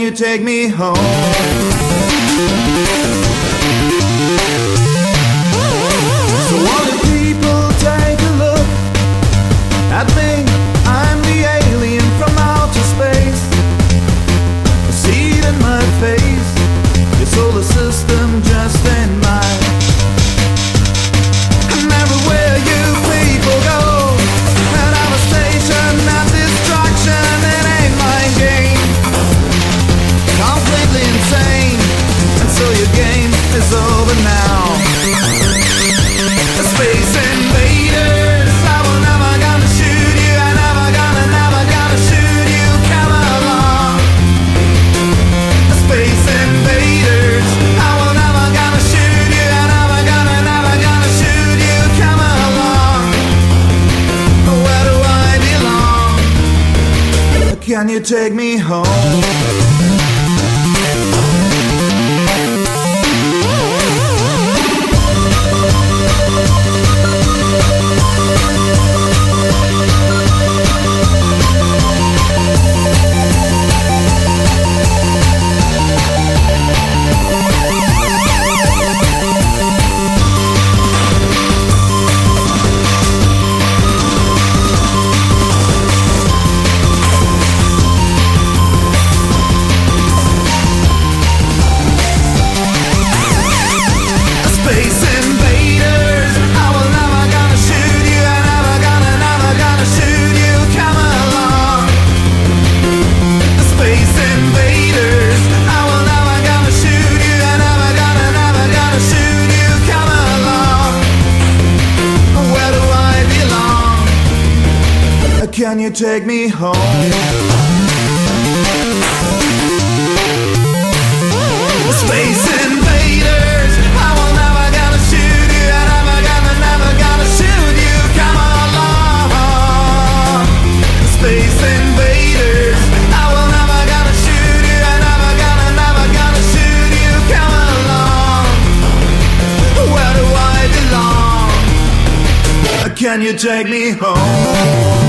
you take me home? So all the people take a look at me. I'm the alien from outer space. See it my face. Your solar system just Can you take me home? Can you take me home? Space invaders, I will never gonna shoot you. I never gonna, never gonna shoot you. Come along. Space invaders, I will never gonna shoot you. I never gonna, never gonna shoot you. Come along. Where do I belong? Can you take me home?